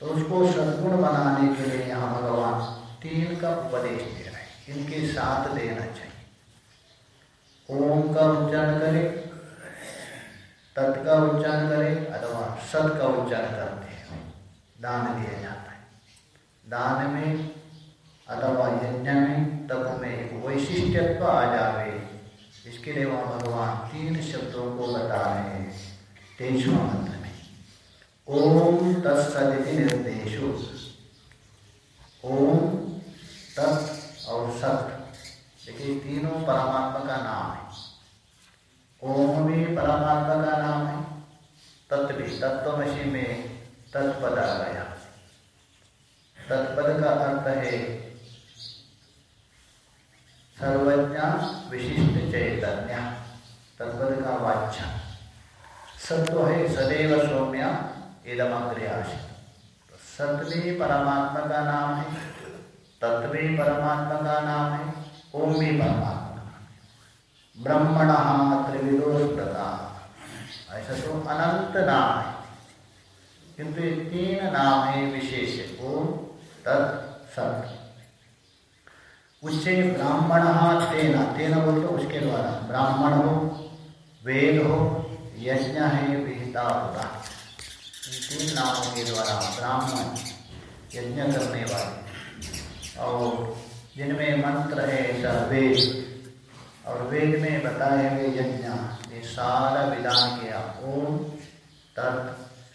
तो उसको सदगुण बनाने के लिए यहाँ भगवान तीन का उपदेश दे रहे हैं। इनके साथ देना चाहिए। ओम का उच्चारण करे। तत् का उच्चारण करें अथवा सत का उच्चारण करते हैं। दान दिया जाता है। दान में अथवा यज्ञ में तब में एक वैशिष्ट्यत्व आ जावे। इसके लिए वहाँ भगवान तीन शब्दों को बता रहे हैं। तेईसवा मंत्र में। ओम तत्सदिति निर्देशो। ओम तत् और सत। देखिए, तीनों परमात्मा का नाम है। ओम भी परमात्मा का नाम है। तत्व भी तत्वमसी में तत्पद आ गया तत्पद का अर्थ है, सर्वज्ञ विशिष्ट चैतन्य। तत्पद का वाच्य। सत्व है, सदैव सौम्य इदम अग्रयाश तो सत भी परमात्मा का नाम है, तत्व परमात्मा का नाम है, ओम भी परमात्मा। ब्रह्मण त्रिविदोस्प्रता ऐसा तो अनंत नाम है किंतु ये तीन नाम है विशेष ओम तत् सत उससे ब्राह्मण तेना तेना बोल तो उसके द्वारा। ब्राह्मण हो वेद हो यज्ञ है, विहिता होता तीन नामों के द्वारा ब्राह्मण यज्ञ करने वाले। और जिनमें मंत्र है ऐसा वेद और वेद में बताए हुए यज्ञ ये सारा विधान किया, ओम तत्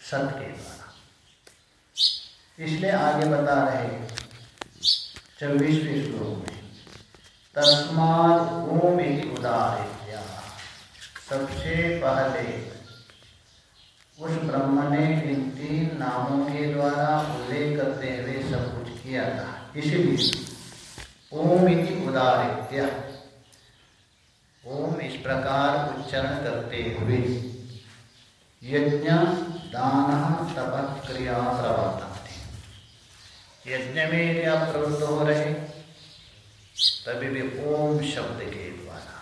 सत के द्वारा। इसलिए आगे बता रहे चौबीसवें श्लोक में, तस्मात ओम उदाहरण सबसे पहले उस ब्रह्म ने इन तीन नामों के द्वारा उल्लेख करते हुए सब कुछ किया था, इसलिए ओम इति उदाहरित्य ओम इस प्रकार उच्चारण करते हुए यज्ञ दान तप क्रिया प्रवर्तन यज्ञ में यदि आप प्रवृत्त हो रहे, तभी भी ओम शब्द के द्वारा।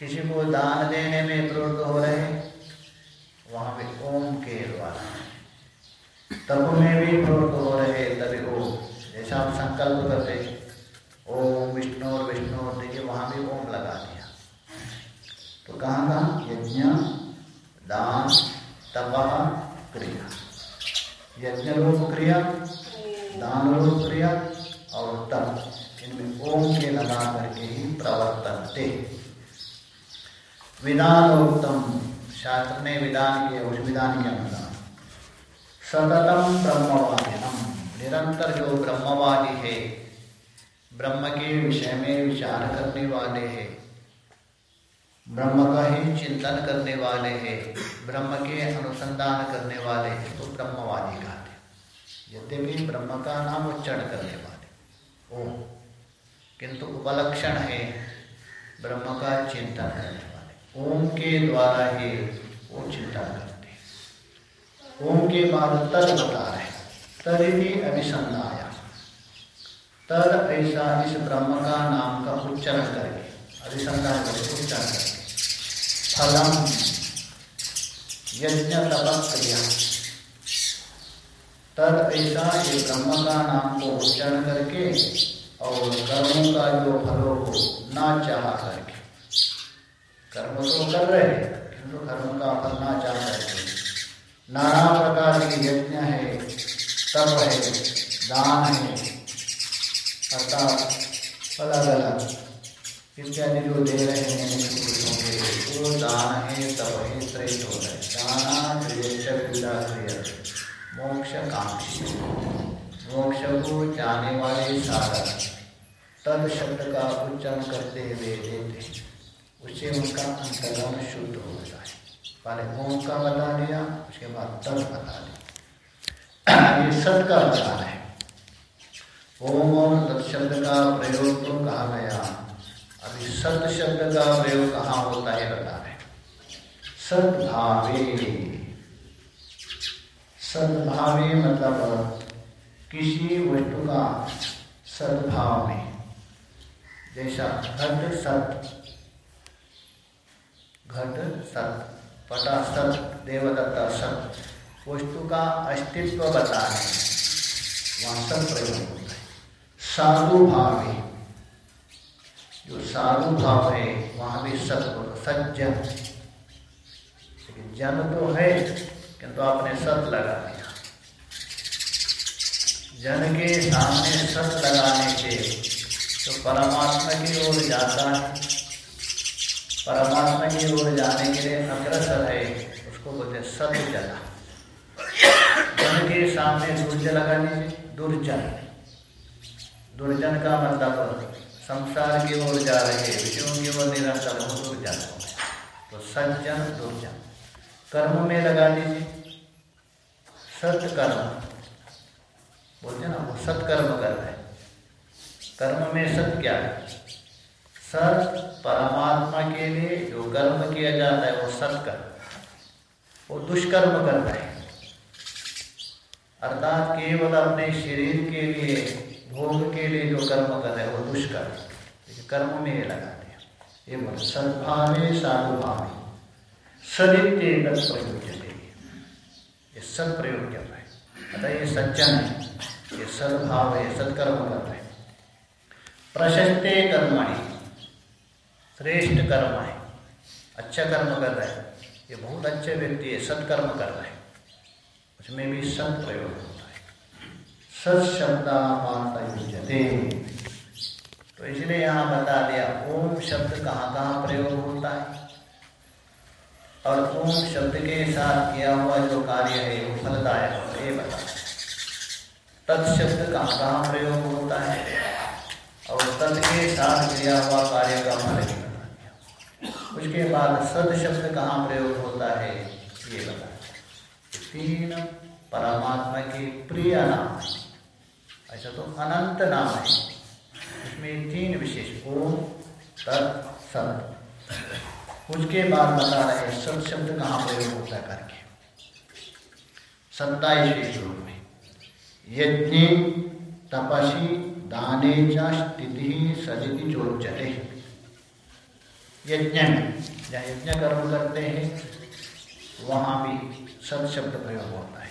किसी को दान देने में प्रवृत्त हो रहे, वहाँ भी ओम के द्वारा। तप में भी प्रवृत्त हो रहे, तभी ओम जैसा आप संकल्प करते ओम विष्णु और विष्णु और देखिए वहाँ भी ओम लगा दिया। तो कहाँ कहाँ यज्ञ, दान, तप, क्रिया। यज्ञ रूप क्रिया, दान रूप क्रिया और तप, इनमें ओम के लगा करके ही प्रवर्तन थे। विधान उत्तम, शास्त्र ने विधान किया, उस विधान के अनुसार। सततम ब्रह्मवादिनम, निरंतर जो ब्रह्मवादी है ब्रह्म के विषय में विचार करने वाले हैं। ब्रह्म का ही चिंतन करने वाले हैं। ब्रह्म के अनुसंधान करने वाले हैं तो ब्रह्मवादी कहते यद्यपि ब्रह्म का नाम उच्चारण करने वाले। ओम। किंतु उपलक्षण है, ब्रह्म का चिंतन करने वाले। ओम के द्वारा ही वो चिंतन करते ओम के बाद तद बता रहे तद अभिसंधाया। तद ऐसा इस ब्रह्म का नाम का उच्चारण करके, अधिसंधान करके उच्चारण करके। फलम यज्ञ तप क्रिया तद ऐसा ये ब्रह्म का नाम को उच्चारण करके और कर्मों का जो फलों को ना चाह करके। कर्म तो कर रहे किंतु कर्म का फल ना चाह करके। नाना प्रकार के यज्ञ है, तप है, दान है अर्थात अलग अलग इत्यादि जो दे रहे हैं वो दान है है हो। रहे दाना मोक्ष कांक्षी। मोक्ष को जाने वाले साधक तद शब्द का उच्चारण करते हुए देते उससे उनका अंतर्गम शुद्ध हो जाए पहले ओम का बता दिया, उसके बाद तद बता दिया। ये सत का बता है। ओम और तत् शब्द का प्रयोग तो कहा गया अभी सत शब्द का प्रयोग कहाँ होता है बता रहे सद्भावे। सद्भावे मतलब किसी वस्तु का सद्भाव में जैसा घट सत घट सत, पटा सत, देवदत्ता सत, वस्तु का अस्तित्व बताने वहाँ सत प्रयोग। साधु भाव है जो साधु भाव है वहाँ भी सत्य सज्जन। जन तो है, किंतु तो आपने सत लगा दिया। जन के सामने सत लगाने से तो परमात्मा की ओर जाता है। परमात्मा की ओर जाने के लिए अग्रसर है, उसको बोलते सत्य जला जन के सामने दुर्जन लगा दीजिए दुर्जन। दुर्जन का मतलब संसार की ओर जा रहे विषयों की ओर निरंतर हो दुर्जन तो सज्जन दुर्जन कर्म में लगा दीजिए सत्कर्म बोलते ना वो सत्कर्म कर रहे कर्म में सत क्या है सत परमात्मा के लिए जो कर्म किया जाता है वो सत्कर्म वो दुष्कर्म कर रहे हैं। अर्थात केवल अपने शरीर के लिए भोग के लिए जो कर्म कर रहे हैं, वो दुष्कर्म कर्म में ये लगाते हैं। बोल सद्भावे साधुभावे सदित्य प्रयुज्य ये सद प्रयोग कर रहे अतः ये सज्जन है। ये सद्भाव है सत्कर्म कर रहे प्रशस्ते कर्मणि, श्रेष्ठ कर्म है अच्छा कर्म कर रहे हैं। ये बहुत अच्छे व्यक्ति है, सत्कर्म कर रहे हैं। उसमें भी सत होता सत्शब्दापातयुजते तो इसलिए यहाँ बता दिया, ओम शब्द कहाँ कहाँ प्रयोग होता है? और ओम शब्द के साथ किया हुआ जो कार्य है, वो फलदायक होता ये बता तत्शब्द कहाँ कहाँ प्रयोग होता है? और तत् के साथ किया हुआ कार्य का फल उसके बाद सद शब्द कहाँ प्रयोग होता है, ये बता तीन परमात्मा के प्रिय नाम। है ऐसा तो अनंत नाम है। इसमें तीन विशेष ओम तत् सत उसके बाद बता रहे हैं सत शब्द कहाँ प्रयोग होता है करके। सत्ताईसवें श्लोक में। यज्ञ तपसी दाने च स्थिति सदिति चोच्यते। यज्ञ में जहाँ यज्ञ कर्म करते हैं, वहाँ भी सत शब्द प्रयोग होता है।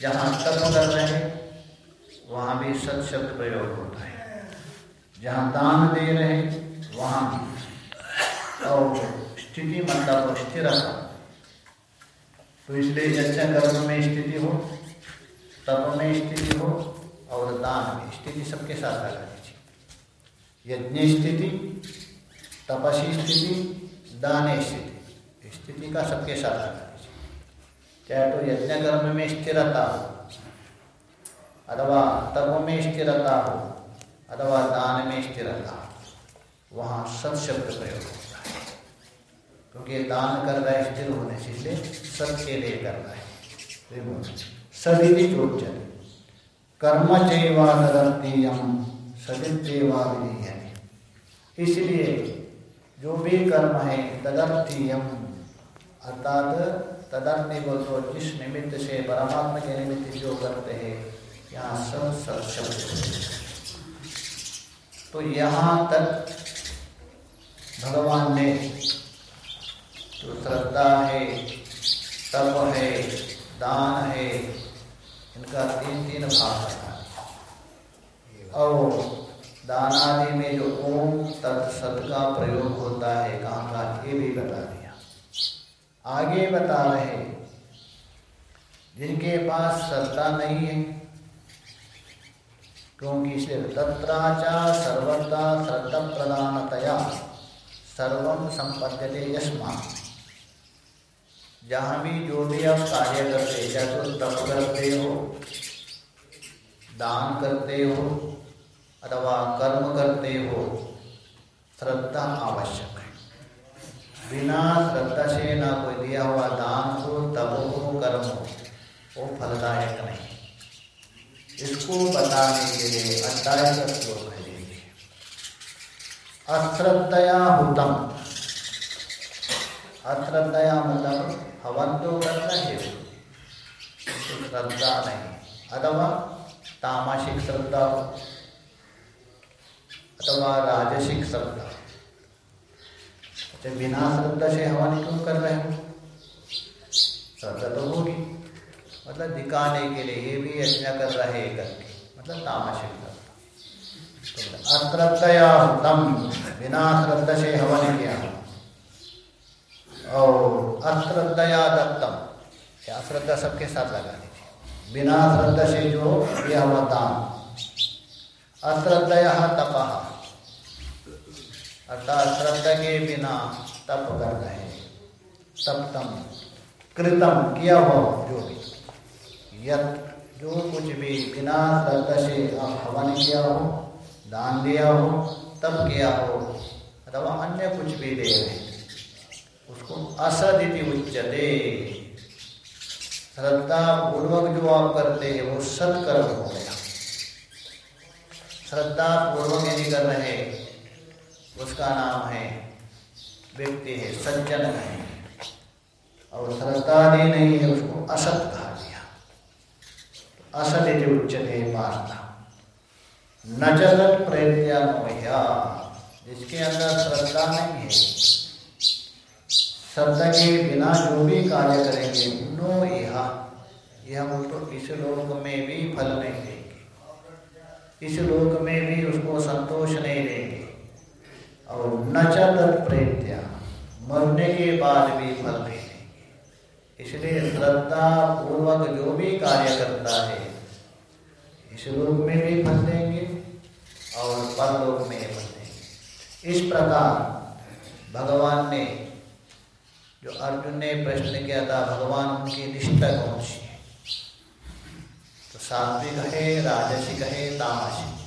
जहाँ तप कर रहे हैं वहाँ भी सत शब्द प्रयोग होता है। जहाँ दान दे रहे हैं, वहाँ भी। और स्थिति मतलब स्थिरता। तो इसलिए यज्ञ कर्म में स्थिति हो, तप में स्थिति हो, और दान में स्थिति सबके साथ लगा दीजिए यज्ञ स्थिति, तपसी स्थिति, दान स्थिति स्थिति का सबके साथ लगा दीजिए चाहे तो यज्ञ कर्म में स्थिरता हो अथवा तप में स्थिरता हो, अथवा दान में स्थिरता हो, वहाँ शब्द प्रयोग होता है। क्योंकि दान कर रहा है, स्थिर होने से इसलिए सत के लिए कर रहा है, सदिति चोच्यते। कर्म चैवा तदर्थीयम सदित्यवा विधीयते। इसलिए जो भी कर्म है तदर्थीयम अर्थात तदर्थी बोल तो जिस निमित्त से, परमात्मा के निमित्त जो करते हैं यहाँ तो यहाँ तक भगवान ने जो श्रद्धा है, तप है, दान है, इनका तीन तीन भाग बता और दान आदि में जो ओम तत्सत का प्रयोग होता है कहाँ का ये भी बता दिया। आगे बता रहे जिनके पास श्रद्धा नहीं है क्योंकि इसलिए तत्राचा सर्वदा श्रद्धा प्रधानतया सर्वम संपद्यते यस्मा। जहाँ भी जो भी आप कार्य करते चाहे तो तप करते हो दान करते हो अथवा कर्म करते हो श्रद्धा आवश्यक है। बिना श्रद्धा से ना कोई दिया हुआ दान हो तप हो कर्म हो, वो फलदायक नहीं। इसको बताने के लिए है देखिए अश्रद्धया हुतम। अश्रद्धया मतलब हवन तो करना है श्रद्धा नहीं। अथवा तामासिक श्रद्धा, अथवा राजसिक श्रद्धा। अच्छा बिना श्रद्धा से हवन क्यों कर रहे हो? श्रद्धा तो होगी। मतलब दिखाने के लिए, ये भी यज्ञ कर रहे करके। मतलब तामासिक श्रद्धा अश्रद्धया तम बिना श्रद्धा से हवन किया। और अश्रद्धया दत्तम अश्रद्धा सबके साथ लगा लीजिए बिना श्रद्धा से जो यह हुआ दान। अश्रद्धया तप। अर्थात श्रद्धा के बिना तप कर रहे तप्तम, कृतम, किया हो जो भी। यत जो कुछ भी बिना श्रद्धा से आप हवन किया हो, दान दिया हो तब किया हो, अथवा अन्य कुछ भी दे रहे उसको असदिति उच्चते श्रद्धा पूर्वक जो आप करते हैं, वो सत्कर्म हो गया। श्रद्धा पूर्वक यदि कर रहे उसका नाम है, व्यक्ति है, सज्जन है। और श्रद्धा नहीं है, उसको असत यदि उच्चते पार्था। न जगत प्रेत्या जिसके अंदर श्रद्धा नहीं है। श्रद्धा के बिना जो भी कार्य करेंगे, नो यह। यह तो इस लोक में भी फल नहीं देंगे। इस लोक में भी उसको संतोष नहीं देंगे। और न चेत्या मरने के बाद भी फल नहीं इसलिए श्रद्धा पूर्वक जो भी कार्य करता है, इस लोक में भी फंसेंगे और परलोक में फल देंगे इस प्रकार भगवान ने, जो अर्जुन ने प्रश्न किया था, भगवान उनकी निष्ठा कौन सी है? तो सात्विक है, राजसिक है, तामसिक।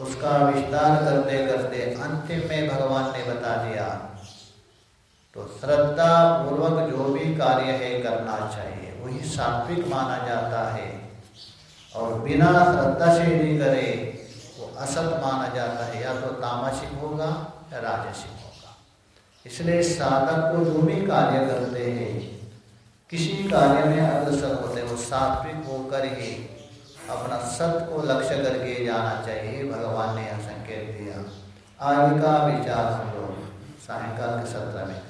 उसका विस्तार करते करते अंतिम में भगवान ने बता दिया तो श्रद्धा पूर्वक जो भी कार्य है करना चाहिए, वही सात्विक माना जाता है। और बिना श्रद्धा से यदि करे, वो असत माना जाता है। या तो तामसिक होगा या राजसिक होगा। इसलिए साधक को जो भी कार्य करते हैं, किसी कार्य में अग्रसर होते वो सात्विक होकर ही अपना सत्य को लक्ष्य करके जाना चाहिए। भगवान ने यह संकेत दिया। आगे का विचार हम लोग सायकाल के सत्र में